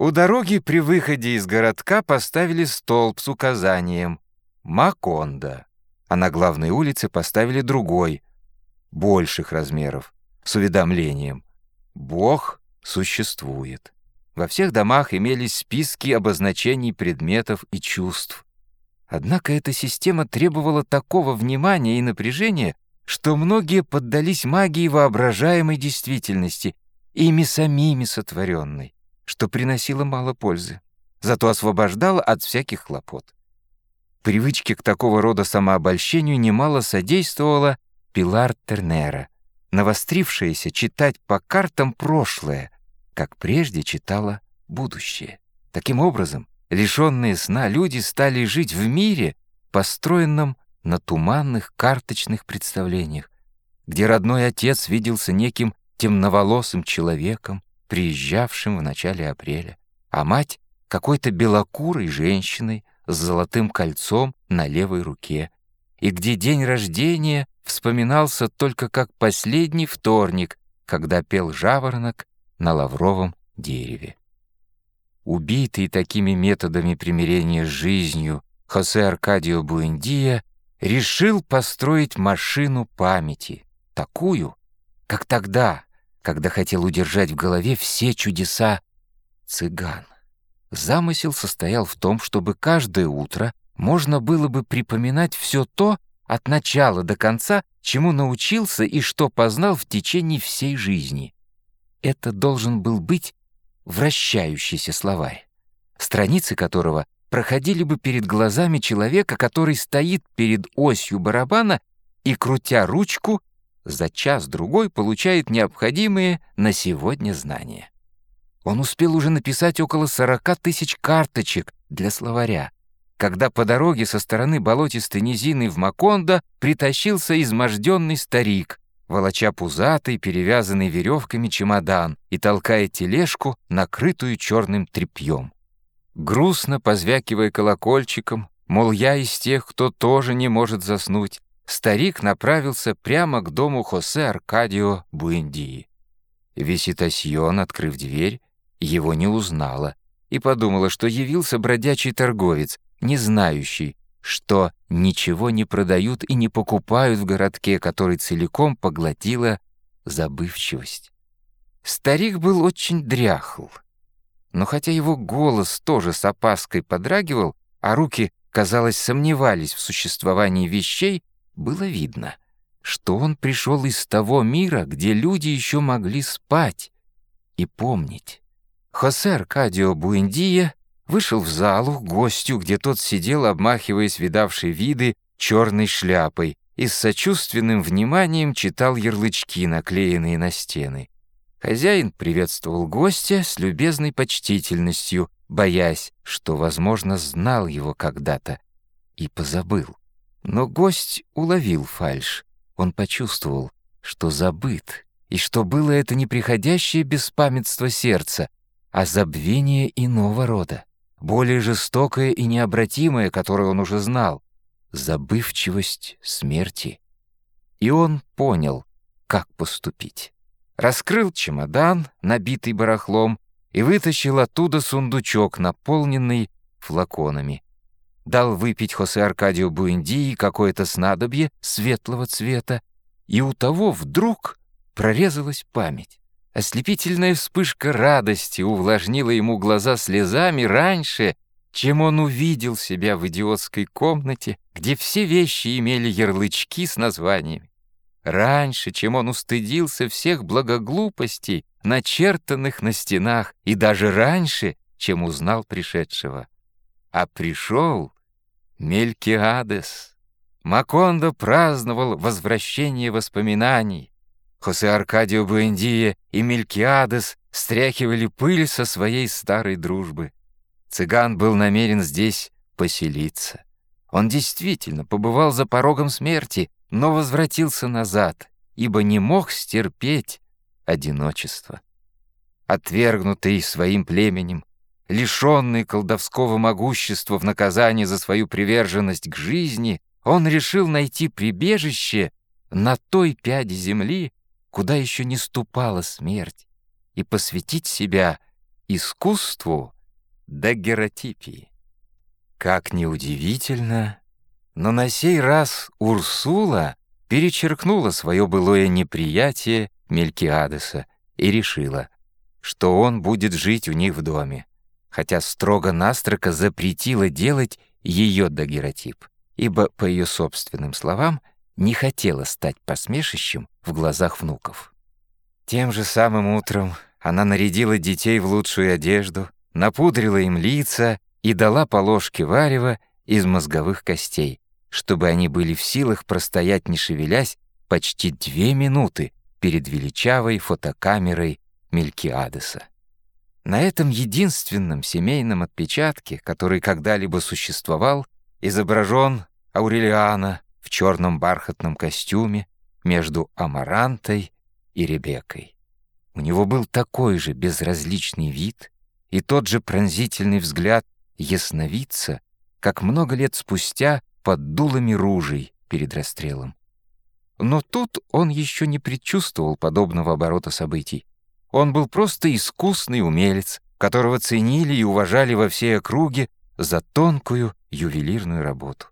У дороги при выходе из городка поставили столб с указанием «Макондо», а на главной улице поставили другой, больших размеров, с уведомлением «Бог существует». Во всех домах имелись списки обозначений предметов и чувств. Однако эта система требовала такого внимания и напряжения, что многие поддались магии воображаемой действительности, ими самими сотворенной, что приносило мало пользы, зато освобождало от всяких хлопот. Привычке к такого рода самообольщению немало содействовала Пилар Тернера, навострившаяся читать по картам прошлое, как прежде читала будущее. Таким образом, лишенные сна люди стали жить в мире, построенном на туманных карточных представлениях, где родной отец виделся неким темноволосым человеком, приезжавшим в начале апреля, а мать — какой-то белокурой женщиной с золотым кольцом на левой руке, и где день рождения вспоминался только как последний вторник, когда пел жаворонок на лавровом дереве. Убитый такими методами примирения с жизнью, Хосе Аркадио Буэндия решил построить машину памяти, такую, как тогда, когда хотел удержать в голове все чудеса цыган. Замысел состоял в том, чтобы каждое утро можно было бы припоминать все то, от начала до конца, чему научился и что познал в течение всей жизни. Это должен был быть вращающийся словарь, страницы которого проходили бы перед глазами человека, который стоит перед осью барабана и, крутя ручку, за час-другой получает необходимые на сегодня знания. Он успел уже написать около 40 тысяч карточек для словаря, когда по дороге со стороны болотистой низины в Макондо притащился изможденный старик, волоча пузатый, перевязанный веревками чемодан и толкая тележку, накрытую черным тряпьем. Грустно позвякивая колокольчиком, мол, я из тех, кто тоже не может заснуть, старик направился прямо к дому Хосе Буэндии. Виситасьон, открыв дверь, его не узнала и подумала, что явился бродячий торговец, не знающий, что ничего не продают и не покупают в городке, который целиком поглотила забывчивость. Старик был очень дряхл, но хотя его голос тоже с опаской подрагивал, а руки, казалось, сомневались в существовании вещей, было видно, что он пришел из того мира, где люди еще могли спать и помнить. Хосе Аркадио Буэндия вышел в залу к гостю, где тот сидел, обмахиваясь видавшей виды черной шляпой, и с сочувственным вниманием читал ярлычки, наклеенные на стены. Хозяин приветствовал гостя с любезной почтительностью, боясь, что, возможно, знал его когда-то и позабыл. Но гость уловил фальшь. Он почувствовал, что забыт, и что было это неприходящее беспамятство сердца, а забвение иного рода, более жестокое и необратимое, которое он уже знал, забывчивость смерти. И он понял, как поступить раскрыл чемодан, набитый барахлом, и вытащил оттуда сундучок, наполненный флаконами. Дал выпить Хосе Аркадию Буэндии какое-то снадобье светлого цвета, и у того вдруг прорезалась память. Ослепительная вспышка радости увлажнила ему глаза слезами раньше, чем он увидел себя в идиотской комнате, где все вещи имели ярлычки с названиями раньше, чем он устыдился всех благоглупостей, начертанных на стенах, и даже раньше, чем узнал пришедшего. А пришел Мелькиадес. Макондо праздновал возвращение воспоминаний. Хосе Аркадио Буэндия и Мелькиадес стряхивали пыль со своей старой дружбы. Цыган был намерен здесь поселиться. Он действительно побывал за порогом смерти, но возвратился назад, ибо не мог стерпеть одиночество. Отвергнутый своим племенем, лишенный колдовского могущества в наказание за свою приверженность к жизни, он решил найти прибежище на той пяде земли, куда еще не ступала смерть, и посвятить себя искусству дагеротипии. Как неудивительно, но на сей раз Урсула перечеркнула свое былое неприятие Мелькиадеса и решила, что он будет жить у них в доме, хотя строго-настрого запретила делать ее дагеротип, ибо, по ее собственным словам, не хотела стать посмешищем в глазах внуков. Тем же самым утром она нарядила детей в лучшую одежду, напудрила им лица и дала по ложке варева из мозговых костей, чтобы они были в силах простоять, не шевелясь, почти две минуты перед величавой фотокамерой Мелькиадеса. На этом единственном семейном отпечатке, который когда-либо существовал, изображен Аурелиана в черном бархатном костюме между Амарантой и Ребеккой. У него был такой же безразличный вид и тот же пронзительный взгляд ясновидца, как много лет спустя под дулами ружей перед расстрелом. Но тут он еще не предчувствовал подобного оборота событий. Он был просто искусный умелец, которого ценили и уважали во всей округе за тонкую ювелирную работу.